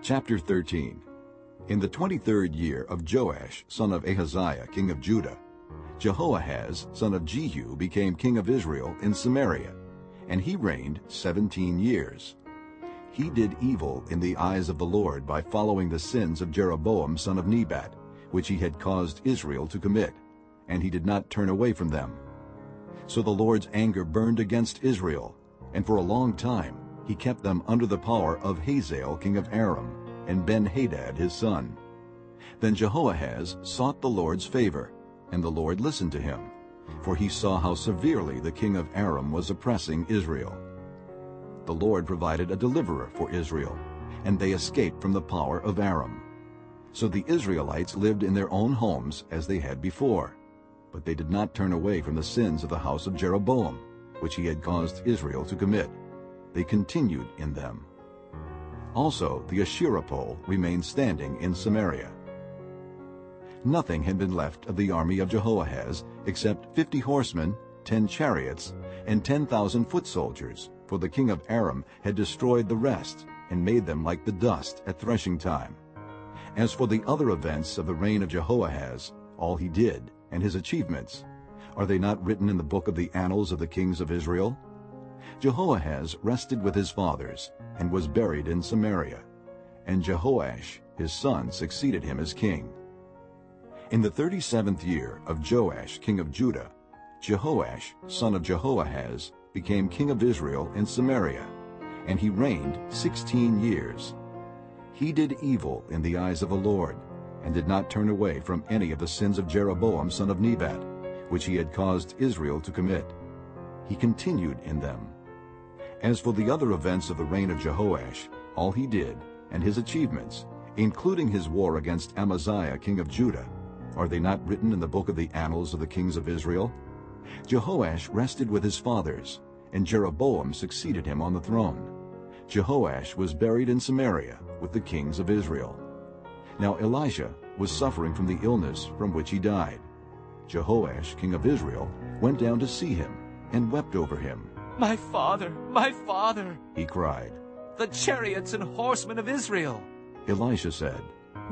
Chapter 13 In the twenty-third year of Joash, son of Ahaziah, king of Judah, Jehoahaz, son of Jehu, became king of Israel in Samaria, and he reigned seventeen years. He did evil in the eyes of the Lord by following the sins of Jeroboam son of Nebat, which he had caused Israel to commit, and he did not turn away from them. So the Lord's anger burned against Israel, and for a long time he kept them under the power of Hazael king of Aram, and Ben-Hadad his son. Then Jehoahaz sought the Lord's favor, and the Lord listened to him, for he saw how severely the king of Aram was oppressing Israel. The Lord provided a deliverer for Israel, and they escaped from the power of Aram. So the Israelites lived in their own homes as they had before, but they did not turn away from the sins of the house of Jeroboam, which he had caused Israel to commit. They continued in them. Also the Asherah pole remained standing in Samaria. Nothing had been left of the army of Jehoahaz except fifty horsemen, ten chariots, and ten thousand foot soldiers, for the king of Aram had destroyed the rest and made them like the dust at threshing time. As for the other events of the reign of Jehoahaz, all he did, and his achievements, are they not written in the book of the annals of the kings of Israel? Jehoahaz rested with his fathers, and was buried in Samaria, and Jehoash his son succeeded him as king. In the thirty-seventh year of Joash king of Judah, Jehoash son of Jehoahaz became king of Israel in Samaria, and he reigned sixteen years. He did evil in the eyes of the Lord, and did not turn away from any of the sins of Jeroboam son of Nebat, which he had caused Israel to commit. He continued in them. As for the other events of the reign of Jehoash, all he did, and his achievements, including his war against Amaziah king of Judah, are they not written in the book of the annals of the kings of Israel? Jehoash rested with his fathers, and Jeroboam succeeded him on the throne. Jehoash was buried in Samaria with the kings of Israel. Now Elisha was suffering from the illness from which he died. Jehoash, king of Israel, went down to see him and wept over him. My father, my father, he cried. The chariots and horsemen of Israel. Elisha said,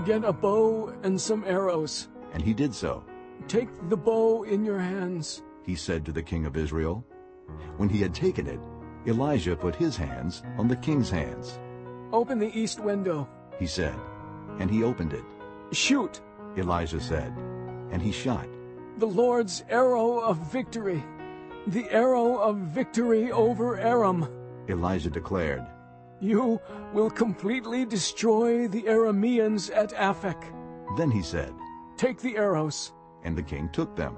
Get a bow and some arrows. And he did so. Take the bow in your hands, he said to the king of Israel. When he had taken it, Elisha put his hands on the king's hands. Open the east window, he said, and he opened it. Shoot, Elisha said, and he shot. The Lord's arrow of victory, the arrow of victory over Aram. Elisha declared, You will completely destroy the Arameans at Aphek. Then he said, Take the arrows. And the king took them.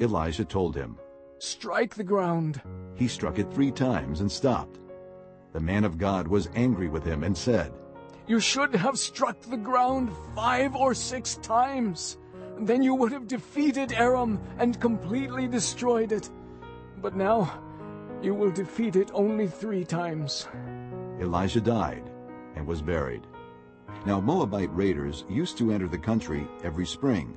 Elisha told him, Strike the ground. He struck it three times and stopped. The man of God was angry with him and said, You should have struck the ground five or six times. Then you would have defeated Aram and completely destroyed it. But now you will defeat it only three times. Elisha died and was buried. Now Moabite raiders used to enter the country every spring.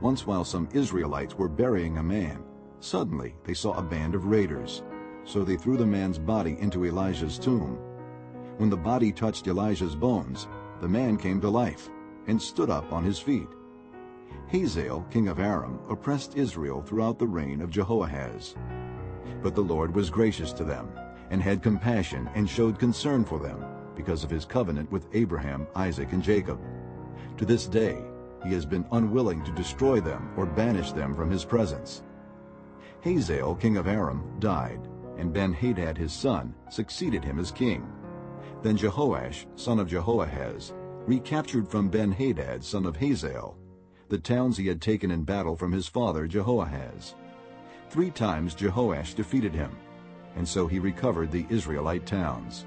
Once while some Israelites were burying a man, suddenly they saw a band of raiders. So they threw the man's body into Elisha's tomb. When the body touched Elisha's bones, the man came to life and stood up on his feet. Hazael, king of Aram, oppressed Israel throughout the reign of Jehoahaz. But the Lord was gracious to them, and had compassion and showed concern for them, because of his covenant with Abraham, Isaac, and Jacob. To this day he has been unwilling to destroy them or banish them from his presence. Hazael, king of Aram, died, and Ben-Hadad his son succeeded him as king. Then Jehoash, son of Jehoahaz, recaptured from Ben-Hadad, son of Hazael, the towns he had taken in battle from his father Jehoahaz. Three times Jehoash defeated him, and so he recovered the Israelite towns.